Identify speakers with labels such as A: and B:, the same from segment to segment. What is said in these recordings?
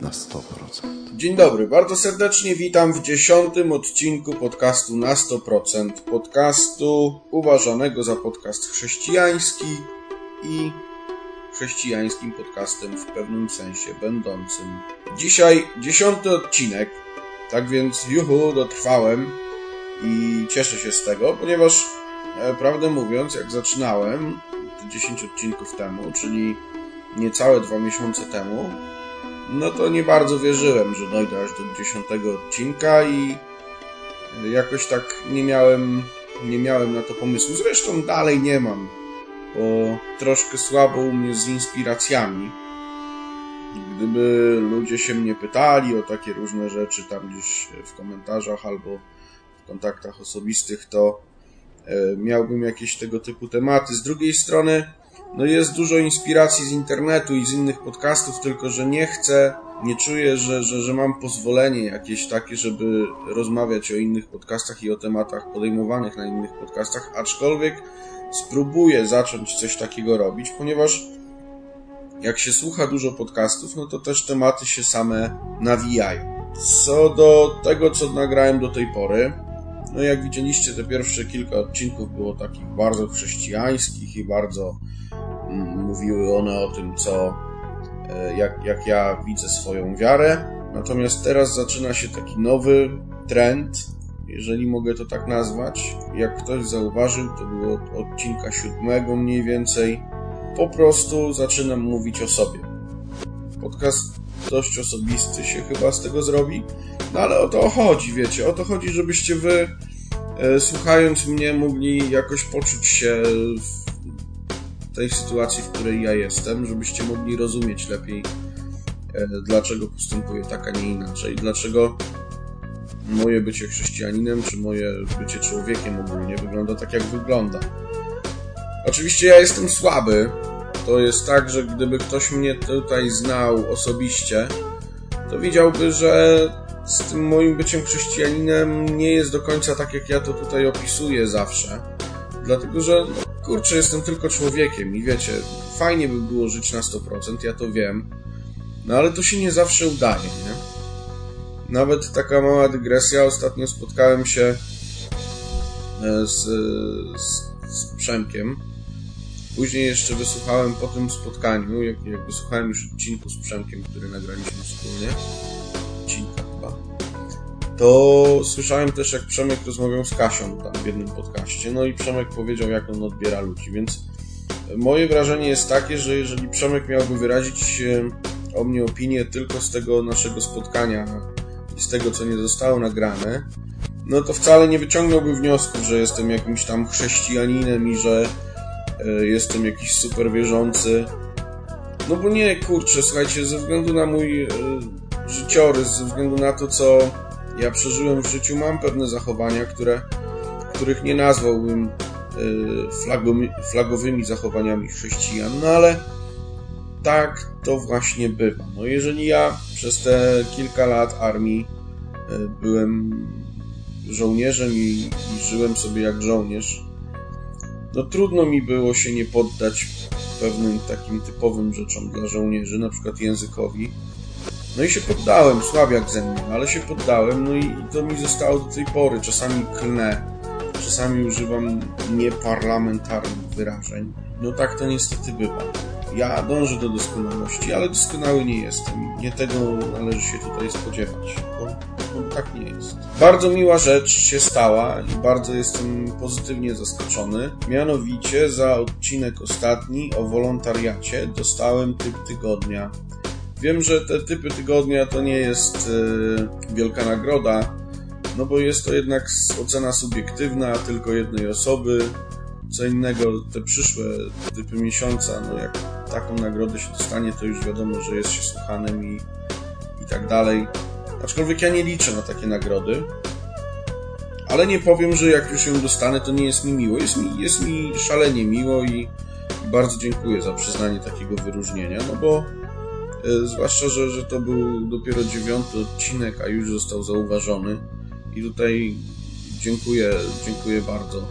A: Na 100%.
B: Dzień dobry, bardzo serdecznie witam w dziesiątym odcinku podcastu na 100%. Podcastu uważanego za podcast chrześcijański i chrześcijańskim podcastem w pewnym sensie będącym. Dzisiaj dziesiąty odcinek, tak więc juhu, dotrwałem i cieszę się z tego, ponieważ e, prawdę mówiąc, jak zaczynałem 10 odcinków temu, czyli niecałe dwa miesiące temu, no to nie bardzo wierzyłem, że dojdę aż do dziesiątego odcinka i jakoś tak nie miałem, nie miałem na to pomysłu. Zresztą dalej nie mam, bo troszkę słabo u mnie z inspiracjami. Gdyby ludzie się mnie pytali o takie różne rzeczy tam gdzieś w komentarzach albo w kontaktach osobistych, to e, miałbym jakieś tego typu tematy. Z drugiej strony, no jest dużo inspiracji z internetu i z innych podcastów, tylko że nie chcę, nie czuję, że, że, że mam pozwolenie jakieś takie, żeby rozmawiać o innych podcastach i o tematach podejmowanych na innych podcastach, aczkolwiek spróbuję zacząć coś takiego robić, ponieważ jak się słucha dużo podcastów, no to też tematy się same nawijają. Co do tego, co nagrałem do tej pory, no jak widzieliście, te pierwsze kilka odcinków było takich bardzo chrześcijańskich i bardzo mówiły one o tym, co, e, jak, jak ja widzę swoją wiarę. Natomiast teraz zaczyna się taki nowy trend, jeżeli mogę to tak nazwać. Jak ktoś zauważył, to było od odcinka siódmego mniej więcej. Po prostu zaczynam mówić o sobie. Podcast dość osobisty się chyba z tego zrobi, no ale o to chodzi, wiecie. O to chodzi, żebyście wy, e, słuchając mnie, mogli jakoś poczuć się w tej sytuacji, w której ja jestem, żebyście mogli rozumieć lepiej, e, dlaczego postępuję tak, a nie inaczej. Dlaczego moje bycie chrześcijaninem, czy moje bycie człowiekiem ogólnie wygląda tak, jak wygląda. Oczywiście ja jestem słaby. To jest tak, że gdyby ktoś mnie tutaj znał osobiście, to widziałby, że z tym moim byciem chrześcijaninem nie jest do końca tak, jak ja to tutaj opisuję zawsze. Dlatego, że no, kurczę, jestem tylko człowiekiem i wiecie, fajnie by było żyć na 100%, ja to wiem. No ale to się nie zawsze udaje, nie? Nawet taka mała dygresja. Ostatnio spotkałem się z, z, z Przemkiem. Później jeszcze wysłuchałem po tym spotkaniu, jak, jak wysłuchałem już odcinku z Przemkiem, który nagraliśmy wspólnie, odcinka chyba, to słyszałem też, jak Przemek rozmawiał z Kasią tam w jednym podcaście, no i Przemek powiedział, jak on odbiera ludzi, więc moje wrażenie jest takie, że jeżeli Przemek miałby wyrazić o mnie opinię tylko z tego naszego spotkania i z tego, co nie zostało nagrane, no to wcale nie wyciągnąłby wniosków, że jestem jakimś tam chrześcijaninem i że y, jestem jakiś super wierzący. No bo nie, kurczę, słuchajcie, ze względu na mój y, życiorys, ze względu na to, co ja przeżyłem w życiu, mam pewne zachowania, które, których nie nazwałbym y, flagowymi zachowaniami chrześcijan, no ale tak to właśnie bywa. No jeżeli ja przez te kilka lat armii byłem żołnierzem i, i żyłem sobie jak żołnierz, no trudno mi było się nie poddać pewnym takim typowym rzeczom dla żołnierzy, na przykład językowi. No i się poddałem, słabiak ze mnie, ale się poddałem, no i, i to mi zostało do tej pory. Czasami klnę, czasami używam nieparlamentarnych wyrażeń. No tak to niestety bywa. Ja dążę do doskonałości, ale doskonały nie jestem. Nie tego należy się tutaj spodziewać, bo, bo tak nie jest. Bardzo miła rzecz się stała i bardzo jestem pozytywnie zaskoczony. Mianowicie za odcinek ostatni o wolontariacie dostałem typ tygodnia. Wiem, że te typy tygodnia to nie jest yy, wielka nagroda, no bo jest to jednak ocena subiektywna tylko jednej osoby, co innego te przyszłe typy miesiąca, no jak taką nagrodę się dostanie, to już wiadomo, że jest się słuchanym i, tak dalej. Aczkolwiek ja nie liczę na takie nagrody. Ale nie powiem, że jak już ją dostanę, to nie jest mi miło. Jest mi, jest mi szalenie miło i bardzo dziękuję za przyznanie takiego wyróżnienia, no bo e, zwłaszcza, że, że to był dopiero dziewiąty odcinek, a już został zauważony. I tutaj dziękuję, dziękuję bardzo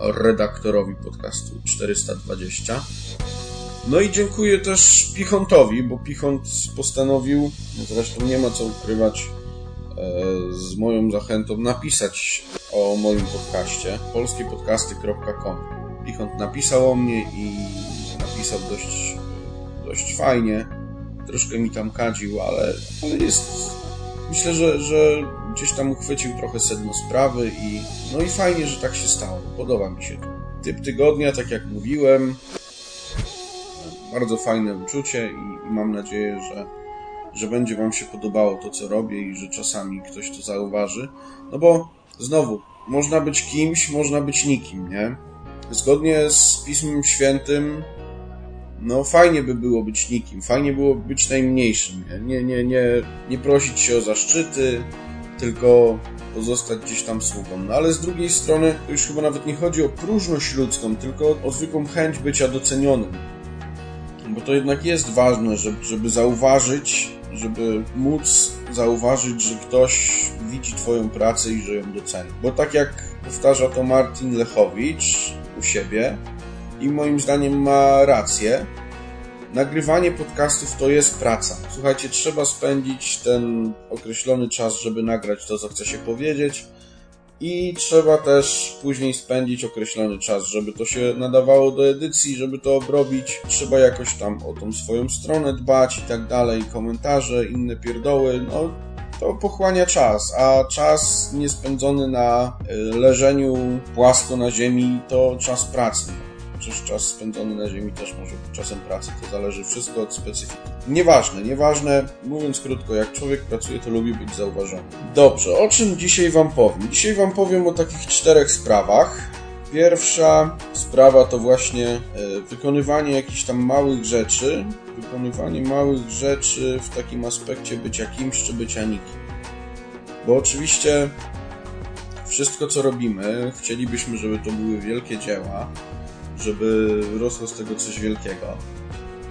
B: redaktorowi podcastu 420. No i dziękuję też Pichontowi, bo Pichont postanowił, zresztą nie ma co ukrywać, e, z moją zachętą napisać o moim podcaście polskiepodcasty.com. Pichont napisał o mnie i napisał dość, dość fajnie. Troszkę mi tam kadził, ale, ale jest. Myślę, że, że gdzieś tam uchwycił trochę sedno sprawy i no i fajnie, że tak się stało. Podoba mi się to. Typ tygodnia, tak jak mówiłem, bardzo fajne uczucie i, i mam nadzieję, że, że będzie Wam się podobało to, co robię i że czasami ktoś to zauważy. No bo znowu, można być kimś, można być nikim, nie? Zgodnie z Pismem Świętym, no fajnie by było być nikim, fajnie było być najmniejszym, nie? Nie, nie, nie, prosić się o zaszczyty, tylko pozostać gdzieś tam sługą. No ale z drugiej strony, to już chyba nawet nie chodzi o próżność ludzką, tylko o zwykłą chęć bycia docenionym. Bo to jednak jest ważne, żeby, żeby zauważyć, żeby móc zauważyć, że ktoś widzi Twoją pracę i że ją doceni. Bo tak jak powtarza to Martin Lechowicz u siebie i moim zdaniem ma rację, nagrywanie podcastów to jest praca. Słuchajcie, trzeba spędzić ten określony czas, żeby nagrać to, co chce się powiedzieć. I trzeba też później spędzić określony czas, żeby to się nadawało do edycji, żeby to obrobić. Trzeba jakoś tam o tą swoją stronę dbać i tak dalej, komentarze, inne pierdoły. No, to pochłania czas, a czas niespędzony na y, leżeniu płasko na ziemi to czas pracy chociaż czas spędzony na Ziemi też może być czasem pracy, to zależy wszystko od specyfiki. Nieważne, nieważne, mówiąc krótko, jak człowiek pracuje, to lubi być zauważony. Dobrze, o czym dzisiaj Wam powiem? Dzisiaj Wam powiem o takich czterech sprawach. Pierwsza sprawa to właśnie e, wykonywanie jakichś tam małych rzeczy, wykonywanie małych rzeczy w takim aspekcie bycia kimś czy bycia nikim. Bo oczywiście wszystko co robimy, chcielibyśmy, żeby to były wielkie dzieła, żeby rosło z tego coś wielkiego.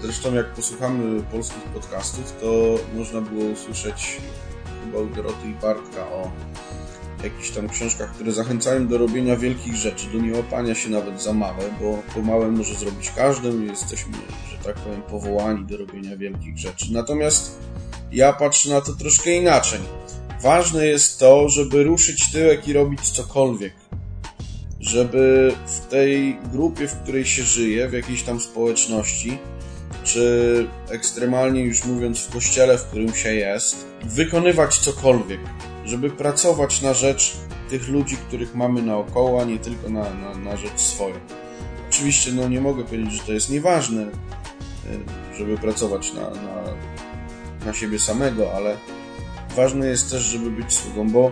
B: Zresztą jak posłuchamy polskich podcastów, to można było usłyszeć chyba u Doroty i Bartka o jakichś tam książkach, które zachęcają do robienia wielkich rzeczy, do niełapania się nawet za małe, bo to małe może zrobić każdy, my jesteśmy, że tak powiem, powołani do robienia wielkich rzeczy. Natomiast ja patrzę na to troszkę inaczej. Ważne jest to, żeby ruszyć tyłek i robić cokolwiek żeby w tej grupie, w której się żyje, w jakiejś tam społeczności, czy ekstremalnie już mówiąc w kościele, w którym się jest, wykonywać cokolwiek, żeby pracować na rzecz tych ludzi, których mamy naokoło, a nie tylko na, na, na rzecz swoją. Oczywiście no, nie mogę powiedzieć, że to jest nieważne, y, żeby pracować na, na, na siebie samego, ale ważne jest też, żeby być sługą, bo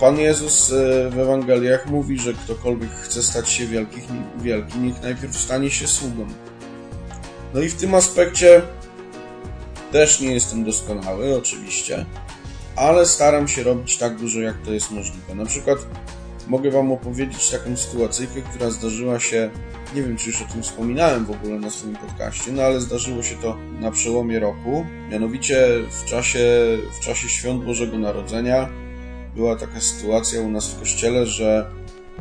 B: Pan Jezus e, w Ewangeliach mówi, że ktokolwiek chce stać się wielki, wielki, niech najpierw stanie się sługą. No i w tym aspekcie też nie jestem doskonały, oczywiście, ale staram się robić tak dużo, jak to jest możliwe. Na przykład mogę Wam opowiedzieć taką sytuacyjkę, która zdarzyła się, nie wiem czy już o tym wspominałem w ogóle na swoim podcaście, no ale zdarzyło się to na przełomie roku, mianowicie w czasie, w czasie Świąt Bożego Narodzenia była taka sytuacja u nas w kościele, że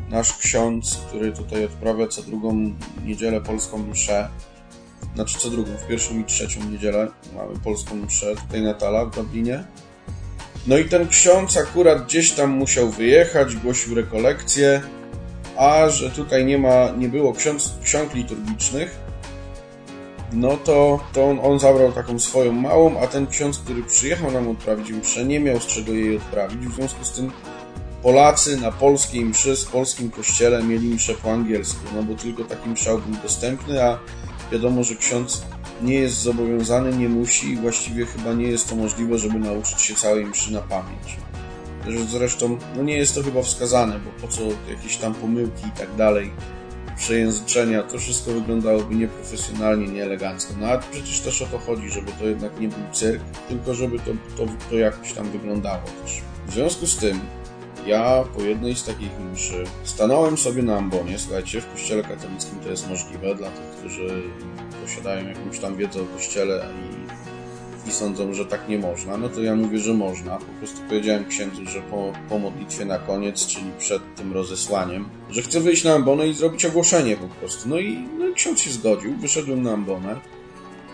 B: nasz ksiądz, który tutaj odprawia co drugą niedzielę polską mszę, znaczy co drugą, w pierwszą i trzecią niedzielę mamy polską mszę tutaj na Tala w Dublinie. No i ten ksiądz akurat gdzieś tam musiał wyjechać, głosił rekolekcje, a że tutaj nie ma, nie było ksiądz, ksiąg liturgicznych, no to, to on, on zabrał taką swoją małą, a ten ksiądz, który przyjechał nam odprawić mszę, nie miał z czego jej odprawić. W związku z tym Polacy na polskiej mszy z polskim kościele mieli mszę po angielsku, no bo tylko taki mszał był dostępny, a wiadomo, że ksiądz nie jest zobowiązany, nie musi i właściwie chyba nie jest to możliwe, żeby nauczyć się całej mszy na pamięć. Zresztą, no nie jest to chyba wskazane, bo po co jakieś tam pomyłki i tak dalej przejęzyczenia, to wszystko wyglądałoby nieprofesjonalnie, nieelegancko. No a przecież też o to chodzi, żeby to jednak nie był cyrk, tylko żeby to, to, to jakoś tam wyglądało też. W związku z tym ja po jednej z takich mszy stanąłem sobie na ambonie, słuchajcie, w kościele katolickim to jest możliwe dla tych, którzy posiadają jakąś tam wiedzę o kościele i, i sądzą, że tak nie można, no to ja mówię, że można. Po prostu powiedziałem księdzu, że po, po modlitwie na koniec, czyli przed tym rozesłaniem, że chcę wyjść na ambonę i zrobić ogłoszenie po prostu. No i, no i ksiądz się zgodził, wyszedłem na ambonę.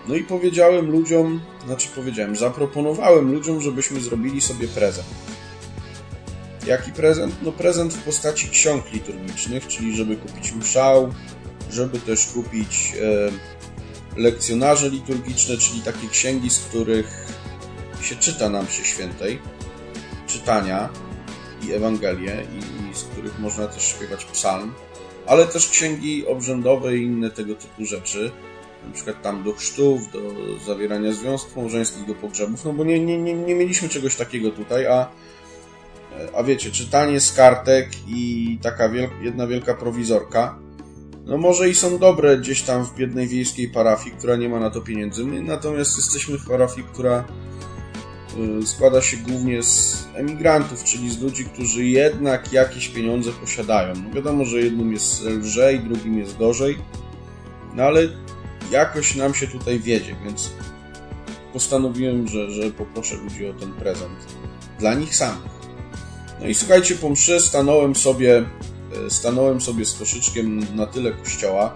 B: No i powiedziałem ludziom, znaczy powiedziałem, zaproponowałem ludziom, żebyśmy zrobili sobie prezent. Jaki prezent? No prezent w postaci ksiąg liturgicznych, czyli żeby kupić mszał, żeby też kupić e, lekcjonarze liturgiczne, czyli takie księgi, z których się czyta nam się świętej, czytania i Ewangelię i, i z których można też śpiewać psalm, ale też księgi obrzędowe i inne tego typu rzeczy. Na przykład tam do chrztów, do zawierania związków małżeńskich, do pogrzebów, no bo nie, nie, nie, nie mieliśmy czegoś takiego tutaj, a a wiecie, czytanie z kartek i taka jedna wielka prowizorka, no może i są dobre gdzieś tam w biednej wiejskiej parafii, która nie ma na to pieniędzy. My natomiast jesteśmy w parafii, która y, składa się głównie z emigrantów, czyli z ludzi, którzy jednak jakieś pieniądze posiadają. No wiadomo, że jednym jest lżej, drugim jest gorzej, no ale jakoś nam się tutaj wiedzie, więc postanowiłem, że, że poproszę ludzi o ten prezent dla nich samych. No i słuchajcie, po mszy stanąłem sobie, stanąłem sobie z koszyczkiem na tyle kościoła,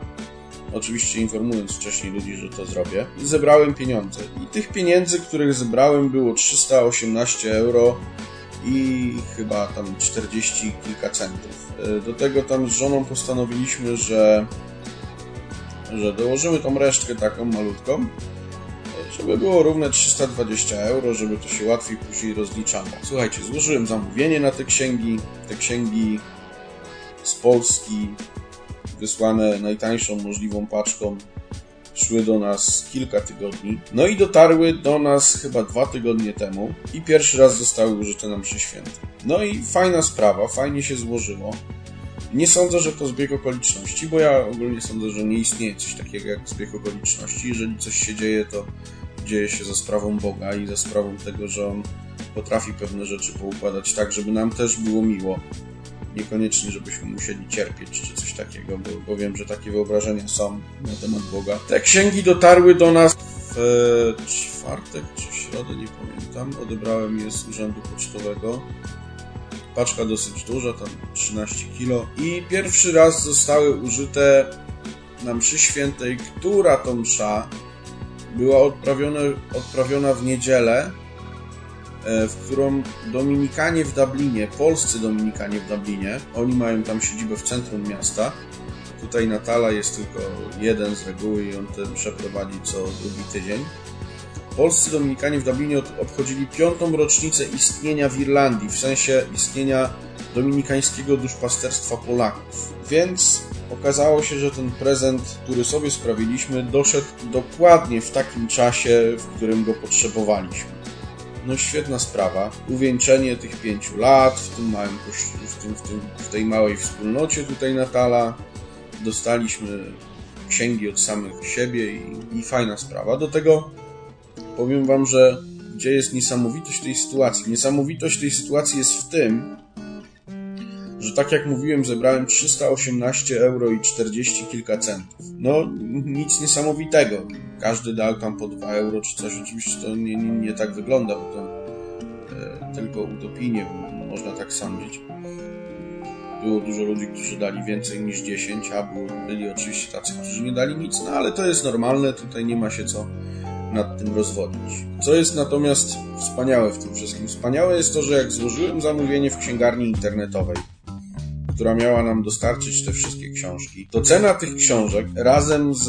B: oczywiście informując wcześniej ludzi, że to zrobię, zebrałem pieniądze. I tych pieniędzy, których zebrałem było 318 euro i chyba tam 40 kilka centów. E, do tego tam z żoną postanowiliśmy, że, że dołożymy tą resztkę taką malutką, żeby było równe 320 euro, żeby to się łatwiej później rozliczało. Słuchajcie, złożyłem zamówienie na te księgi. Te księgi z Polski wysłane najtańszą możliwą paczką szły do nas kilka tygodni. No i dotarły do nas chyba dwa tygodnie temu i pierwszy raz zostały użyte nam przy święty. No i fajna sprawa, fajnie się złożyło. Nie sądzę, że to zbieg okoliczności, bo ja ogólnie sądzę, że nie istnieje coś takiego jak zbieg okoliczności. Jeżeli coś się dzieje, to dzieje się za sprawą Boga i za sprawą tego, że On potrafi pewne rzeczy poukładać tak, żeby nam też było miło. Niekoniecznie, żebyśmy musieli cierpieć czy coś takiego, bo, bo wiem, że takie wyobrażenia są na temat Boga. Te księgi dotarły do nas w czwartek czy środę, nie pamiętam. Odebrałem je z urzędu pocztowego. Paczka dosyć duża, tam 13 kilo. I pierwszy raz zostały użyte na mszy świętej, która to msza była odprawiona, odprawiona w niedzielę, e, w którą Dominikanie w Dublinie, polscy Dominikanie w Dublinie, oni mają tam siedzibę w centrum miasta. Tutaj Natala jest tylko jeden z reguły i on ten przeprowadzi co drugi tydzień. Polscy Dominikanie w Dublinie obchodzili piątą rocznicę istnienia w Irlandii, w sensie istnienia dominikańskiego duszpasterstwa Polaków. Więc okazało się, że ten prezent, który sobie sprawiliśmy, doszedł dokładnie w takim czasie, w którym go potrzebowaliśmy. No świetna sprawa. Uwieńczenie tych pięciu lat w tym małym w, tym, w, tym, w tej małej wspólnocie tutaj Natala. Dostaliśmy księgi od samych siebie i, i fajna sprawa. Do tego powiem wam, że gdzie jest niesamowitość tej sytuacji? Niesamowitość tej sytuacji jest w tym, że tak jak mówiłem, zebrałem 318 euro i 40 kilka centów. No, nic niesamowitego. Każdy dał tam po 2 euro czy coś. Oczywiście to nie, nie, nie tak wygląda, bo to e, tylko utopijnie można tak sądzić. Było dużo ludzi, którzy dali więcej niż 10, a byli oczywiście tacy, którzy nie dali nic, no ale to jest normalne, tutaj nie ma się co nad tym rozwodzić. Co jest natomiast wspaniałe w tym wszystkim? Wspaniałe jest to, że jak złożyłem zamówienie w księgarni internetowej, która miała nam dostarczyć te wszystkie książki, to cena tych książek razem z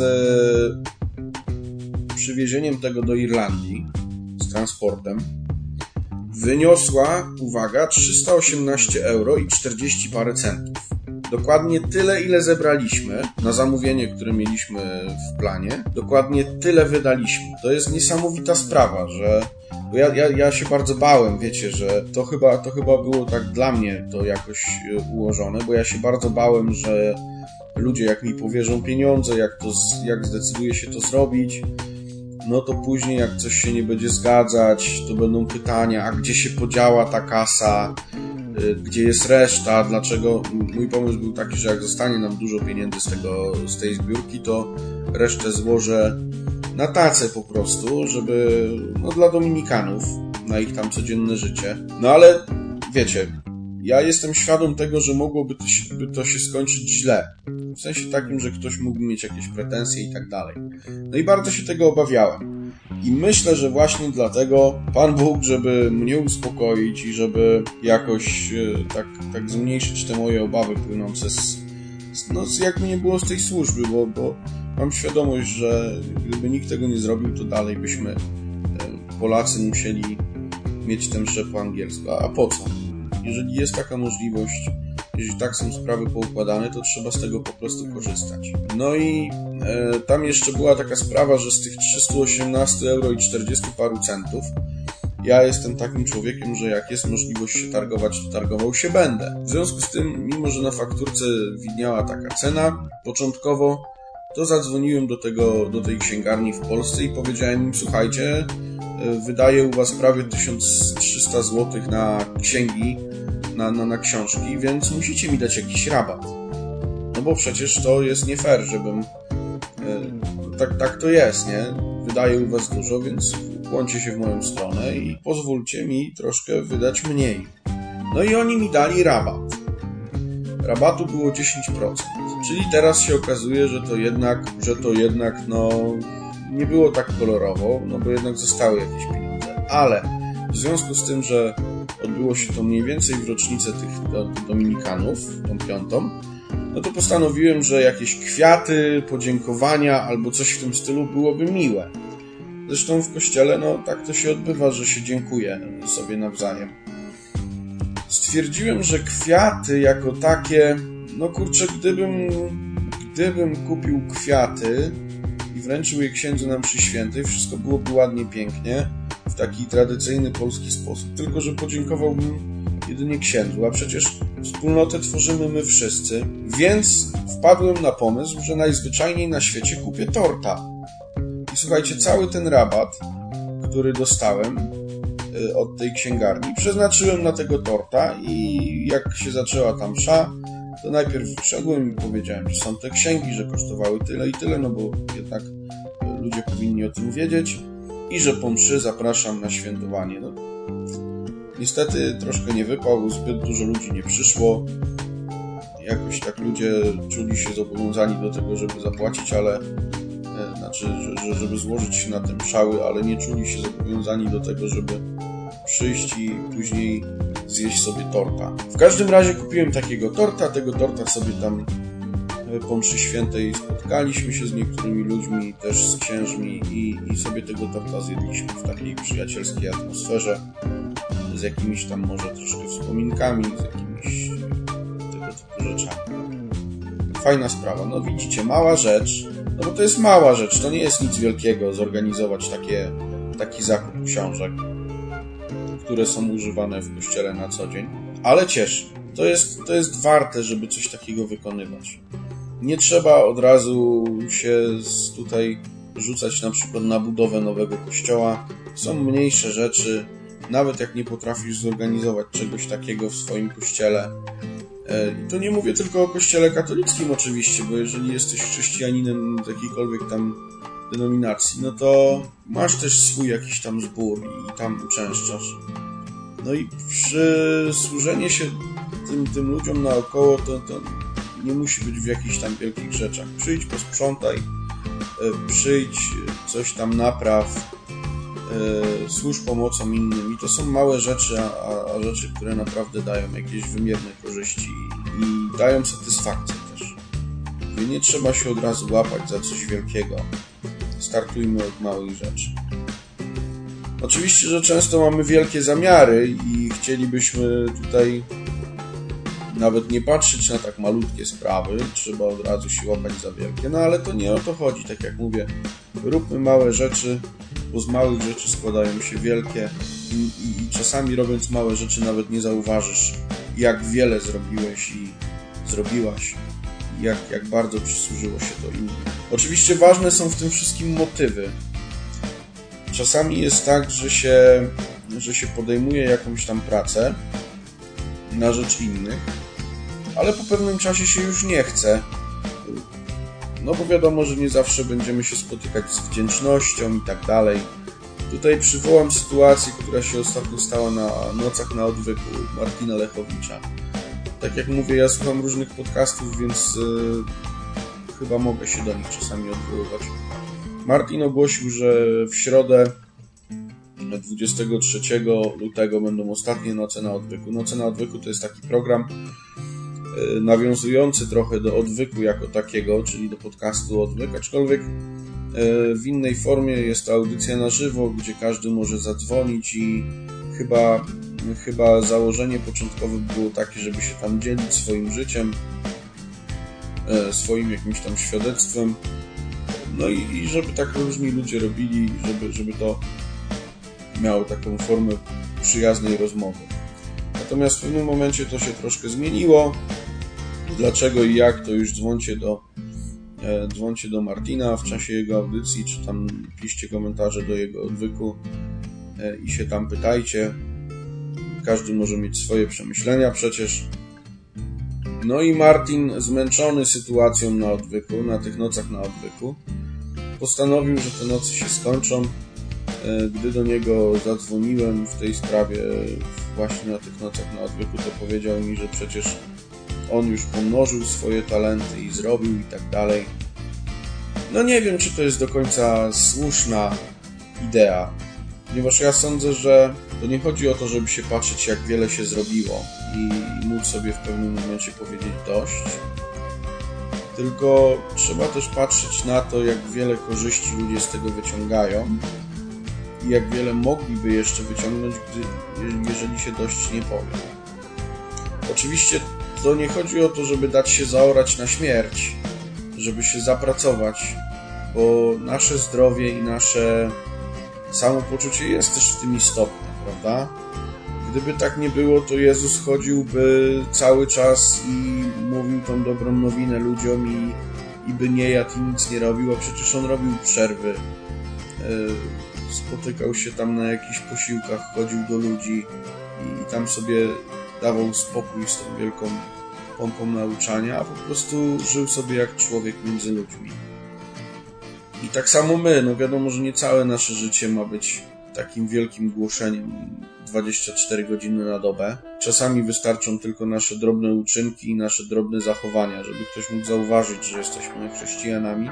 B: przywiezieniem tego do Irlandii z transportem wyniosła, uwaga, 318 euro i 40 parę centów. Dokładnie tyle, ile zebraliśmy na zamówienie, które mieliśmy w planie, dokładnie tyle wydaliśmy. To jest niesamowita sprawa, że ja, ja, ja się bardzo bałem, wiecie, że to chyba, to chyba było tak dla mnie to jakoś e, ułożone, bo ja się bardzo bałem, że ludzie jak mi powierzą pieniądze, jak, to, jak zdecyduje się to zrobić, no to później jak coś się nie będzie zgadzać, to będą pytania, a gdzie się podziała ta kasa, y, gdzie jest reszta, dlaczego? Mój pomysł był taki, że jak zostanie nam dużo pieniędzy z, tego, z tej zbiórki, to resztę złożę na tacę po prostu, żeby, no dla Dominikanów, na ich tam codzienne życie. No ale wiecie, ja jestem świadom tego, że mogłoby to się, to się skończyć źle. W sensie takim, że ktoś mógł mieć jakieś pretensje i tak dalej. No i bardzo się tego obawiałem. I myślę, że właśnie dlatego Pan Bóg, żeby mnie uspokoić i żeby jakoś e, tak, tak zmniejszyć te moje obawy płynące z, no, z jakby nie było z tej służby, bo, bo mam świadomość, że gdyby nikt tego nie zrobił, to dalej byśmy e, Polacy musieli mieć ten mszę po angielsku. A po co? Jeżeli jest taka możliwość, jeżeli tak są sprawy poukładane, to trzeba z tego po prostu korzystać. No i e, tam jeszcze była taka sprawa, że z tych 318 euro i 40 paru centów ja jestem takim człowiekiem, że jak jest możliwość się targować, to targował się będę. W związku z tym, mimo że na fakturce widniała taka cena początkowo, to zadzwoniłem do, tego, do tej księgarni w Polsce i powiedziałem im, słuchajcie, e, wydaję u was prawie 1300 zł na księgi na, na, na książki, więc musicie mi dać jakiś rabat. No bo przecież to jest nie fair, żebym... E, tak, tak to jest, nie? Wydaję u was dużo, więc włączcie się w moją stronę i pozwólcie mi troszkę wydać mniej. No i oni mi dali rabat. Rabatu było 10%. Czyli teraz się okazuje, że to jednak, że to jednak, no, nie było tak kolorowo, no bo jednak zostały jakieś pieniądze. Ale w związku z tym, że odbyło się to mniej więcej w rocznicę tych Dominikanów, tą piątą, no to postanowiłem, że jakieś kwiaty, podziękowania albo coś w tym stylu byłoby miłe. Zresztą w kościele, no tak to się odbywa, że się dziękuje sobie nawzajem. Stwierdziłem, że kwiaty jako takie, no kurczę, gdybym, gdybym kupił kwiaty i wręczył je księdzu na mszy świętej, wszystko byłoby ładnie, pięknie, taki tradycyjny polski sposób, tylko że podziękowałbym jedynie księdzu, a przecież wspólnotę tworzymy my wszyscy, więc wpadłem na pomysł, że najzwyczajniej na świecie kupię torta. I słuchajcie, cały ten rabat, który dostałem y, od tej księgarni, przeznaczyłem na tego torta i jak się zaczęła tam msza, to najpierw wszedłem i powiedziałem, że są te księgi, że kosztowały tyle i tyle, no bo jednak ludzie powinni o tym wiedzieć i że po mszy zapraszam na świętowanie. No, niestety troszkę nie wypał, zbyt dużo ludzi nie przyszło. Jakoś tak ludzie czuli się zobowiązani do tego, żeby zapłacić, ale e, znaczy, że, żeby złożyć się na te mszały, ale nie czuli się zobowiązani do tego, żeby przyjść i później zjeść sobie torta. W każdym razie kupiłem takiego torta, tego torta sobie tam po mszy świętej spotkaliśmy się z niektórymi ludźmi, też z księżmi i, i sobie tego torta zjedliśmy w takiej przyjacielskiej atmosferze, z jakimiś tam może troszkę wspominkami, z jakimiś tego typu rzeczami. Fajna sprawa. No widzicie, mała rzecz, no bo to jest mała rzecz, to nie jest nic wielkiego zorganizować takie, taki zakup książek, które są używane w kościele na co dzień, ale cieszy. To jest, to jest warte, żeby coś takiego wykonywać. Nie trzeba od razu się tutaj rzucać na przykład na budowę nowego kościoła. Są mniejsze rzeczy, nawet jak nie potrafisz zorganizować czegoś takiego w swoim kościele. E, I to nie mówię tylko o kościele katolickim oczywiście, bo jeżeli jesteś chrześcijaninem jakiejkolwiek tam denominacji, no to masz też swój jakiś tam zbór i tam uczęszczasz. No i przysłużenie się tym, tym ludziom naokoło to, to nie musi być w jakichś tam wielkich rzeczach. Przyjdź, posprzątaj, e, przyjdź, coś tam napraw, e, służ pomocą innym. I to są małe rzeczy, a, a rzeczy, które naprawdę dają jakieś wymierne korzyści i dają satysfakcję też. nie trzeba się od razu łapać za coś wielkiego. Startujmy od małych rzeczy. Oczywiście, że często mamy wielkie zamiary i chcielibyśmy tutaj nawet nie patrzeć na tak malutkie sprawy, trzeba od razu się łapać za wielkie. No ale to nie o to chodzi, tak jak mówię. Róbmy małe rzeczy, bo z małych rzeczy składają się wielkie i, i, i czasami robiąc małe rzeczy nawet nie zauważysz, jak wiele zrobiłeś i zrobiłaś, jak, jak bardzo przysłużyło się to innym. Oczywiście ważne są w tym wszystkim motywy. Czasami jest tak, że się, że się podejmuje jakąś tam pracę na rzecz innych, ale po pewnym czasie się już nie chce. No bo wiadomo, że nie zawsze będziemy się spotykać z wdzięcznością i tak dalej. Tutaj przywołam sytuację, która się ostatnio stała na nocach na odwyku Martina Lechowicza. Tak jak mówię, ja słucham różnych podcastów, więc yy, chyba mogę się do nich czasami odwoływać. Martin ogłosił, że w środę 23 lutego będą ostatnie noce na odwyku. Noce na odwyku to jest taki program yy, nawiązujący trochę do odwyku jako takiego, czyli do podcastu odwyk, aczkolwiek E, w innej formie jest to audycja na żywo, gdzie każdy może zadzwonić i chyba, chyba założenie początkowe było takie, żeby się tam dzielić swoim życiem, e, swoim jakimś tam świadectwem. No i, i żeby tak różni ludzie robili, żeby, żeby to miało taką formę przyjaznej rozmowy. Natomiast w pewnym momencie to się troszkę zmieniło. Dlaczego i jak, to już dzwoncie do E, dzwoncie do Martina w czasie jego audycji, czy tam piszcie komentarze do jego odwyku e, i się tam pytajcie. Każdy może mieć swoje przemyślenia przecież. No i Martin, zmęczony sytuacją na odwyku, na tych nocach na odwyku, postanowił, że te noce się skończą. E, gdy do niego zadzwoniłem w tej sprawie właśnie na tych nocach na odwyku, to powiedział mi, że przecież on już pomnożył swoje talenty i zrobił i tak dalej. No nie wiem, czy to jest do końca słuszna idea, ponieważ ja sądzę, że to nie chodzi o to, żeby się patrzeć, jak wiele się zrobiło i móc sobie w pewnym momencie powiedzieć dość, tylko trzeba też patrzeć na to, jak wiele korzyści ludzie z tego wyciągają i jak wiele mogliby jeszcze wyciągnąć, gdy, jeżeli się dość nie powie. Oczywiście to nie chodzi o to, żeby dać się zaorać na śmierć, żeby się zapracować, bo nasze zdrowie i nasze samopoczucie jest też w tym istotne, prawda? Gdyby tak nie było, to Jezus chodziłby cały czas i mówił tą dobrą nowinę ludziom i, i by nie jadł i nic nie robił, a przecież on robił przerwy. E, spotykał się tam na jakichś posiłkach, chodził do ludzi i, i tam sobie dawał spokój z tą wielką pompą nauczania, a po prostu żył sobie jak człowiek między ludźmi. I tak samo my, no wiadomo, że nie całe nasze życie ma być takim wielkim głoszeniem 24 godziny na dobę. Czasami wystarczą tylko nasze drobne uczynki i nasze drobne zachowania, żeby ktoś mógł zauważyć, że jesteśmy chrześcijanami.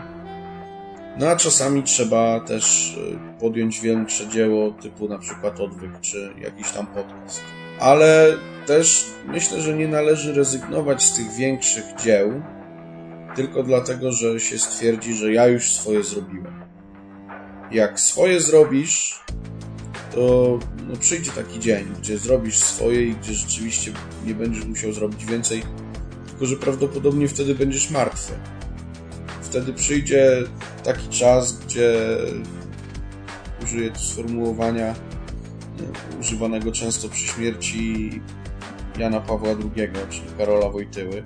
B: No a czasami trzeba też y, podjąć większe dzieło, typu na przykład odwyk, czy jakiś tam podcast. Ale też myślę, że nie należy rezygnować z tych większych dzieł, tylko dlatego, że się stwierdzi, że ja już swoje zrobiłem. Jak swoje zrobisz, to no, przyjdzie taki dzień, gdzie zrobisz swoje i gdzie rzeczywiście nie będziesz musiał zrobić więcej, tylko że prawdopodobnie wtedy będziesz martwy. Wtedy przyjdzie taki czas, gdzie użyję tu sformułowania no, używanego często przy śmierci Jana Pawła II, czyli Karola Wojtyły,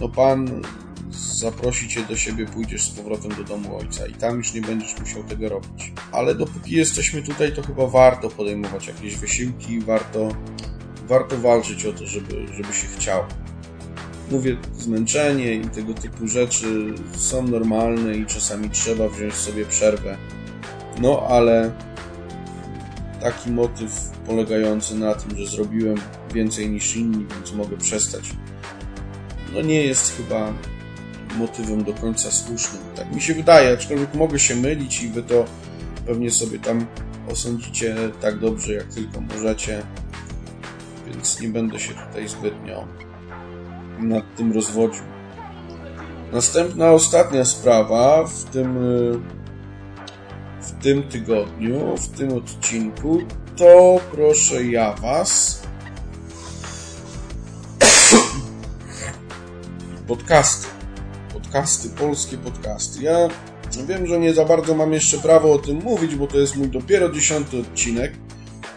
B: no Pan zaprosi cię do siebie, pójdziesz z powrotem do domu ojca i tam już nie będziesz musiał tego robić. Ale dopóki jesteśmy tutaj, to chyba warto podejmować jakieś wysiłki, warto, warto walczyć o to, żeby, żeby się chciało. Mówię, zmęczenie i tego typu rzeczy są normalne i czasami trzeba wziąć sobie przerwę. No ale taki motyw polegający na tym, że zrobiłem więcej niż inni, więc mogę przestać. No nie jest chyba motywem do końca słusznym. Tak mi się wydaje, aczkolwiek mogę się mylić i wy to pewnie sobie tam osądzicie tak dobrze, jak tylko możecie, więc nie będę się tutaj zbytnio nad tym rozwodził. Następna, ostatnia sprawa w tym, w tym tygodniu, w tym odcinku, to proszę ja Was podcasty podcasty, polskie podcasty. Ja Wiem, że nie za bardzo mam jeszcze prawo o tym mówić, bo to jest mój dopiero dziesiąty odcinek,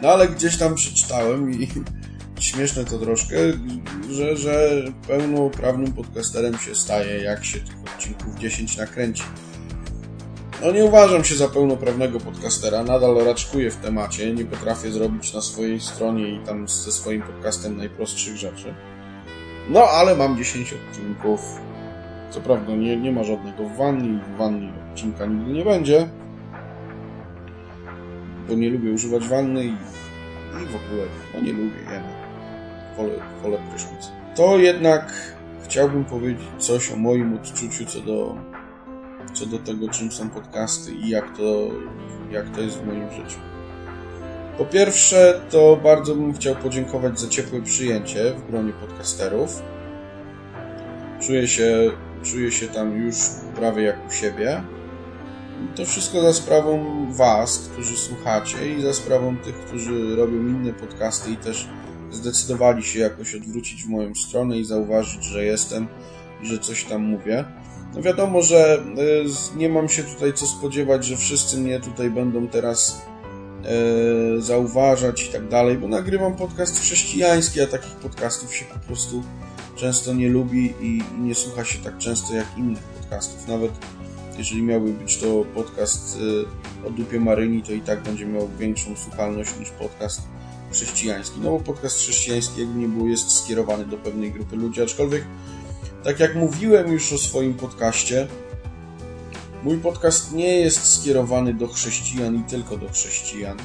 B: no ale gdzieś tam przeczytałem i śmieszne to troszkę, że, że pełnoprawnym podcasterem się staje, jak się tych odcinków 10 nakręci. No nie uważam się za pełnoprawnego podcastera, nadal raczkuję w temacie, nie potrafię zrobić na swojej stronie i tam ze swoim podcastem najprostszych rzeczy. No ale mam 10 odcinków. Co prawda nie, nie ma żadnego w wannie, w wannie odcinka nigdy nie będzie, bo nie lubię używać wanny i, i w ogóle, no nie lubię, ja wolę, wolę prysznic. To jednak chciałbym powiedzieć coś o moim odczuciu co do co do tego, czym są podcasty i jak to, jak to jest w moim życiu. Po pierwsze, to bardzo bym chciał podziękować za ciepłe przyjęcie w gronie podcasterów. Czuję się, czuję się tam już prawie jak u siebie. To wszystko za sprawą Was, którzy słuchacie i za sprawą tych, którzy robią inne podcasty i też zdecydowali się jakoś odwrócić w moją stronę i zauważyć, że jestem i że coś tam mówię. No wiadomo, że y, nie mam się tutaj co spodziewać, że wszyscy mnie tutaj będą teraz e, zauważać i tak dalej, bo nagrywam podcast chrześcijański, a takich podcastów się po prostu często nie lubi i nie słucha się tak często jak innych podcastów. Nawet jeżeli miałby być to podcast y, o dupie Maryni, to i tak będzie miał większą słuchalność niż podcast chrześcijański. No bo podcast chrześcijański, jakby nie jest skierowany do pewnej grupy ludzi, aczkolwiek tak jak mówiłem już o swoim podcaście, mój podcast nie jest skierowany do chrześcijan i tylko do chrześcijan.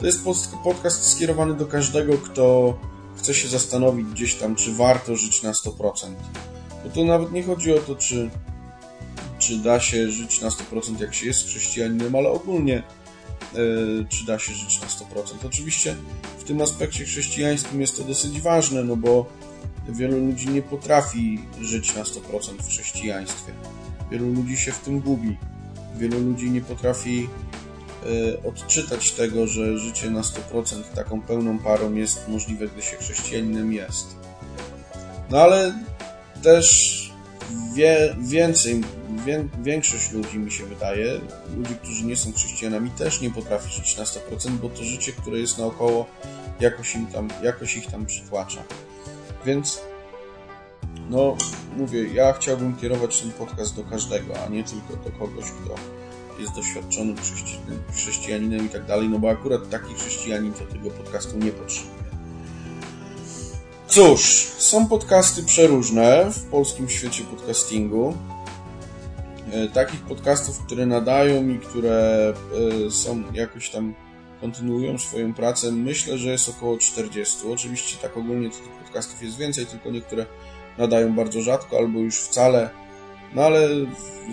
B: To jest podcast skierowany do każdego, kto chce się zastanowić gdzieś tam, czy warto żyć na 100%. Bo to nawet nie chodzi o to, czy, czy da się żyć na 100% jak się jest chrześcijaninem, ale ogólnie yy, czy da się żyć na 100%. Oczywiście w tym aspekcie chrześcijańskim jest to dosyć ważne, no bo wielu ludzi nie potrafi żyć na 100% w chrześcijaństwie. Wielu ludzi się w tym gubi. Wielu ludzi nie potrafi odczytać tego, że życie na 100% taką pełną parą jest możliwe, gdy się chrześcijaninem jest. No ale też wie, więcej, wie, większość ludzi mi się wydaje, ludzi, którzy nie są chrześcijanami, też nie potrafi żyć na 100%, bo to życie, które jest naokoło, jakoś, im tam, jakoś ich tam przytłacza. Więc, no, mówię, ja chciałbym kierować ten podcast do każdego, a nie tylko do kogoś, kto jest doświadczonym chrześcijaninem i tak dalej, no bo akurat taki chrześcijanin to tego podcastu nie potrzebuje. Cóż, są podcasty przeróżne w polskim świecie podcastingu. E, takich podcastów, które nadają i które e, są jakoś tam kontynuują swoją pracę, myślę, że jest około 40. Oczywiście tak ogólnie tych podcastów jest więcej, tylko niektóre nadają bardzo rzadko albo już wcale. No ale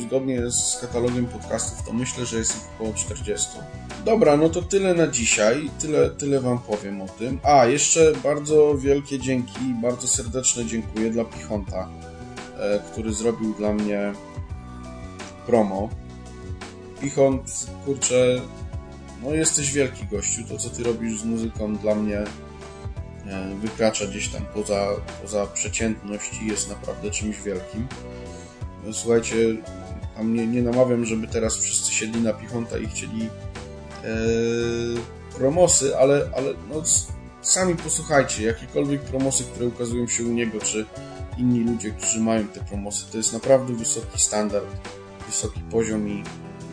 B: zgodnie z katalogiem podcastów to myślę, że jest ich około 40. Dobra, no to tyle na dzisiaj. Tyle, tyle Wam powiem o tym. A, jeszcze bardzo wielkie dzięki, bardzo serdeczne dziękuję dla Pichonta, e, który zrobił dla mnie promo. Pichont, kurczę, no jesteś wielki gościu. To, co ty robisz z muzyką dla mnie e, wykracza gdzieś tam poza, poza przeciętność i jest naprawdę czymś wielkim. Słuchajcie, a mnie nie namawiam, żeby teraz wszyscy siedli na Pichonta i chcieli e, promosy, ale, ale no, sami posłuchajcie, jakiekolwiek promosy, które ukazują się u niego, czy inni ludzie, którzy mają te promosy, to jest naprawdę wysoki standard, wysoki poziom i,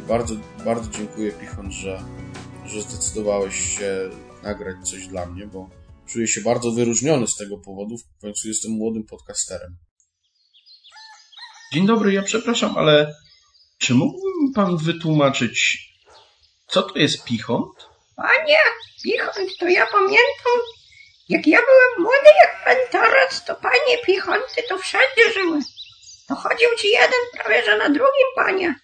B: i bardzo, bardzo dziękuję Pichon, że, że zdecydowałeś się nagrać coś dla mnie, bo czuję się bardzo wyróżniony z tego powodu. W końcu jestem młodym podcasterem.
C: Dzień dobry, ja przepraszam, ale czy mógłby pan wytłumaczyć, co to jest pichont?
D: Panie, pichont to ja pamiętam, jak ja byłem młody jak pan teraz, to panie pichonty to wszędzie żyły. To chodził ci jeden prawie, że na drugim panie.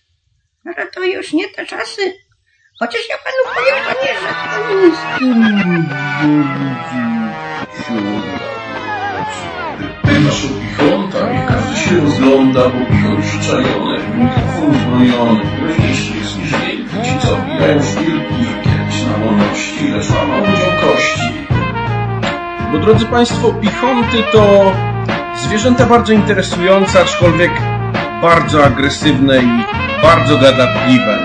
D: Ale to już nie te czasy. Chociaż ja panu powiem, panie, że to
C: pichonta, niech każdy się rozgląda, bo pichon przyczajony, mikrofon uzbrojony, groźniejszy jest niż wielki, ci co bijają szpilki, kiedyś na wolności, lecz łamał ludziom kości. Bo drodzy Państwo, pichonty to zwierzęta bardzo interesujące, aczkolwiek bardzo agresywne i
B: bardzo gadatliwe.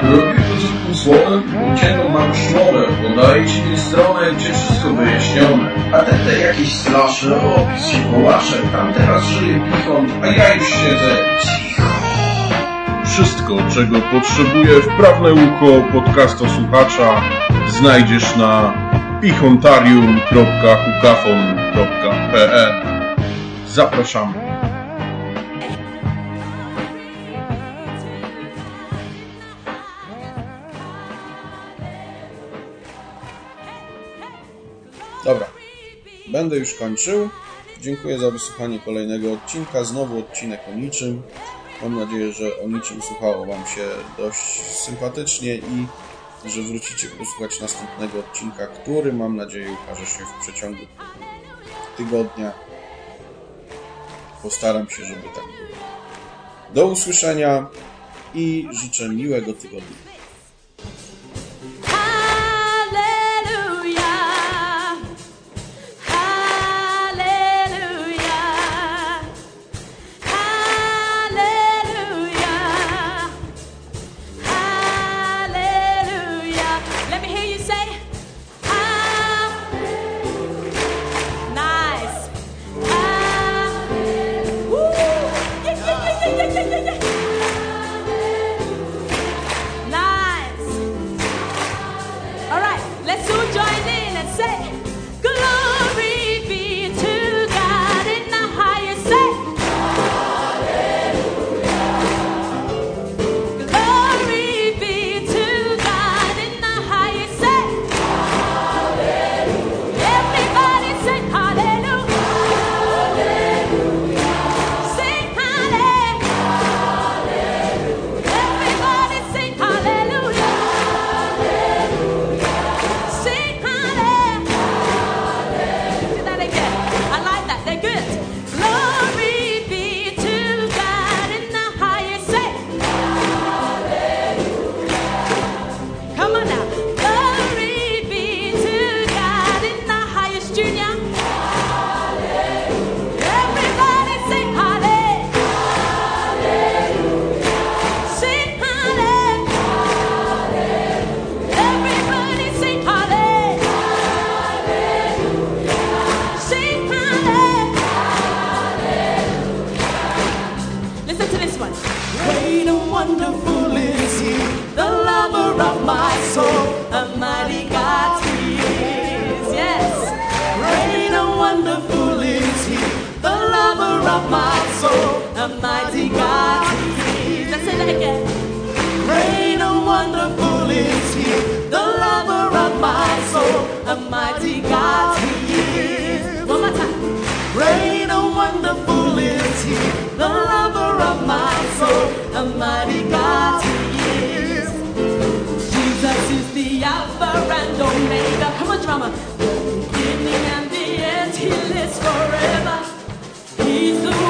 B: Tym słowem, uciekł mam szmowę, podaję ci tę stronę, gdzie wszystko wyjaśnione. A te, te jakieś slasze, opis się połasze, tam teraz żyje pichon, a ja już siedzę cicho. Wszystko, czego potrzebuje wprawne ucho podcastosłuchacza, znajdziesz na pichontarium.hukafon.pl Zapraszamy.
E: Będę już kończył. Dziękuję za wysłuchanie kolejnego odcinka. Znowu odcinek o niczym. Mam nadzieję, że o niczym słuchało Wam się dość sympatycznie i że wrócicie posłuchać następnego odcinka, który mam nadzieję ukaże się w przeciągu tygodnia. Postaram się, żeby tak było. Do usłyszenia i życzę miłego tygodnia.
F: Soul, a mighty God He is. One more time. Great and wonderful is He, the lover of my soul, a mighty God He is. Jesus is the Alpha and Omega. Come on, drama. The beginning and the end, He lives forever. He's the